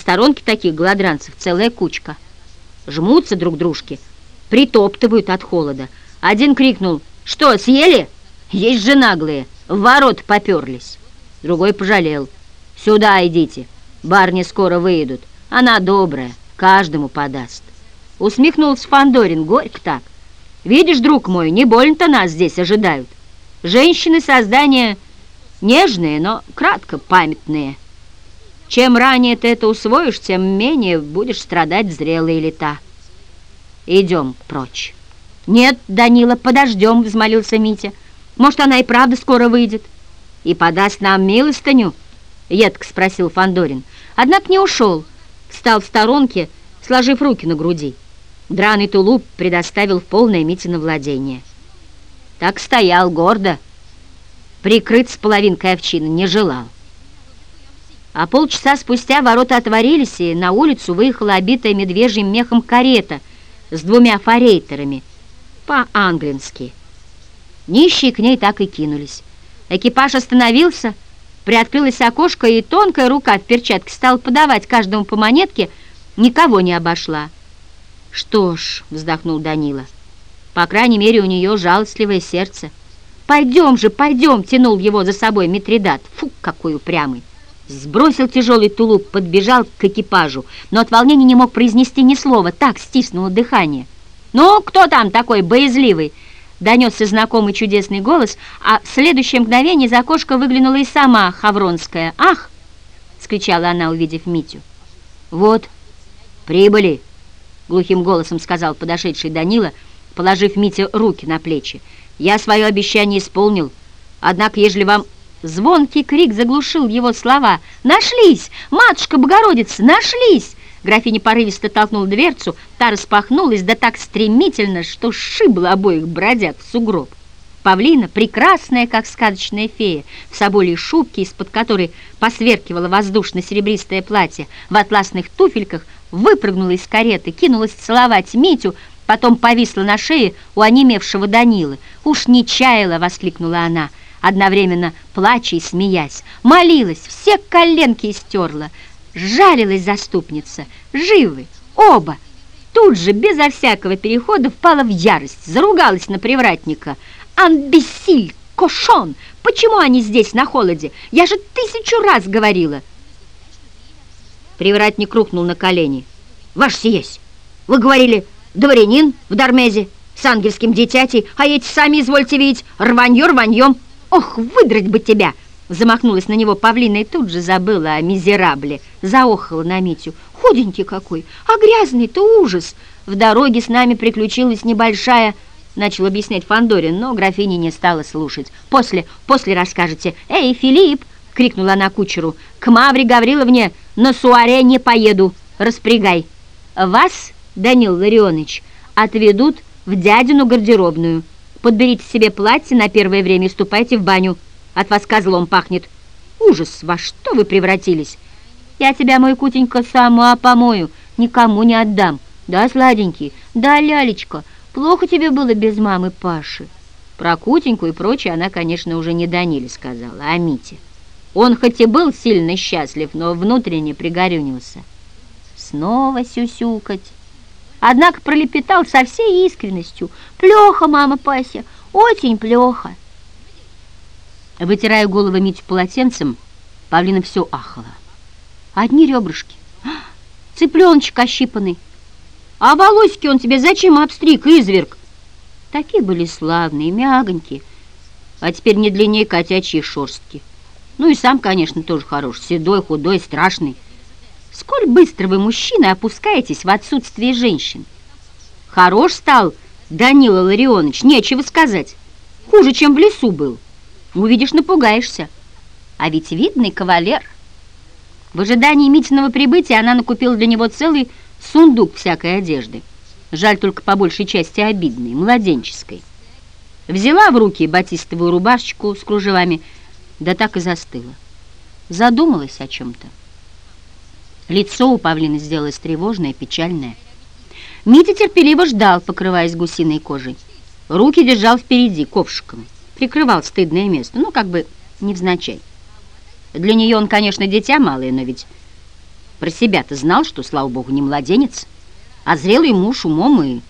сторонке таких голодранцев целая кучка. Жмутся друг дружке, притоптывают от холода. Один крикнул «Что, съели? Есть же наглые, в ворот поперлись». Другой пожалел «Сюда идите, барни скоро выйдут, она добрая, каждому подаст». Усмехнулся Фандорин горько так. «Видишь, друг мой, не больно-то нас здесь ожидают. Женщины создания нежные, но кратко памятные». Чем ранее ты это усвоишь, тем менее будешь страдать зрелые лета. Идем прочь. Нет, Данила, подождем, взмолился Митя. Может, она и правда скоро выйдет. И подаст нам милостыню? Едко спросил Фандорин. Однако не ушел. Встал в сторонке, сложив руки на груди. Драный тулуп предоставил в полное Митино владение. Так стоял гордо, прикрыть с половинкой овчины не желал. А полчаса спустя ворота отворились, и на улицу выехала обитая медвежьим мехом карета с двумя форейтерами, по-англински. Нищие к ней так и кинулись. Экипаж остановился, приоткрылось окошко, и тонкая рука в перчатке стала подавать каждому по монетке, никого не обошла. «Что ж», — вздохнул Данила, — «по крайней мере, у нее жалостливое сердце». «Пойдем же, пойдем!» — тянул его за собой Митридат. Фу, какой упрямый! Сбросил тяжелый тулуп, подбежал к экипажу, но от волнения не мог произнести ни слова, так стиснуло дыхание. «Ну, кто там такой боязливый?» Донесся знакомый чудесный голос, а в следующее мгновение из окошка выглянула и сама Хавронская. «Ах!» — скричала она, увидев Митю. «Вот, прибыли!» — глухим голосом сказал подошедший Данила, положив Мите руки на плечи. «Я свое обещание исполнил, однако, ежели вам Звонкий крик заглушил его слова. «Нашлись! Матушка Богородица, нашлись!» Графиня порывисто толкнула дверцу, та распахнулась, да так стремительно, что сшибла обоих бродяг в сугроб. Павлина, прекрасная, как сказочная фея, в соболей шубке, из-под которой посверкивало воздушно-серебристое платье, в атласных туфельках, выпрыгнула из кареты, кинулась целовать Митю, потом повисла на шее у онемевшего Данилы. «Уж не чаяла!» — воскликнула она — одновременно плача и смеясь, молилась, все коленки истерла, жалилась заступница, живы, оба. Тут же, безо всякого перехода, впала в ярость, заругалась на привратника. «Амбесиль! Кошон! Почему они здесь на холоде? Я же тысячу раз говорила!» Привратник рухнул на колени. «Ваш съесть! Вы говорили, дворянин в Дармезе с ангельским дитятей, а эти сами, извольте видеть, рванье рваньем!» «Ох, выдрать бы тебя!» Замахнулась на него павлина и тут же забыла о мизерабле. Заохала на Митю. «Худенький какой, а грязный-то ужас! В дороге с нами приключилась небольшая...» Начал объяснять Фандорин, но графиня не стала слушать. «После, после расскажете. Эй, Филипп!» — крикнула она кучеру. «К Мавре Гавриловне на суаре не поеду. Распрягай. Вас, Данил Ларионович, отведут в дядину гардеробную». Подберите себе платье на первое время и ступайте в баню. От вас козлом пахнет. Ужас, во что вы превратились? Я тебя, мой кутенька, сама помою, никому не отдам. Да, сладенький? Да, лялечка, плохо тебе было без мамы Паши. Про кутеньку и прочее она, конечно, уже не Даниле сказала, а Мите. Он хоть и был сильно счастлив, но внутренне пригорюнился. Снова сюсюкать. Однако пролепетал со всей искренностью. «Плохо, мама Пася, очень плохо!» Вытирая голову Митю полотенцем, Павлина все ахала. Одни ребрышки. Цыпленочек ощипанный. А волосики он тебе зачем обстриг, изверг? Такие были славные, мягонькие. А теперь не длиннее котячьи шерстки. Ну и сам, конечно, тоже хорош. Седой, худой, страшный. Сколь быстро вы, мужчины, опускаетесь в отсутствие женщин? Хорош стал Данила Ларионович, нечего сказать. Хуже, чем в лесу был. Увидишь, напугаешься. А ведь видный кавалер. В ожидании Митиного прибытия она накупила для него целый сундук всякой одежды. Жаль только по большей части обидной, младенческой. Взяла в руки батистовую рубашечку с кружевами, да так и застыла. Задумалась о чем-то. Лицо у павлины сделалось тревожное, печальное. Митя терпеливо ждал, покрываясь гусиной кожей. Руки держал впереди, ковшиком. Прикрывал стыдное место, ну, как бы невзначай. Для нее он, конечно, дитя малое, но ведь Про себя-то знал, что, слава богу, не младенец, а зрелый муж умом и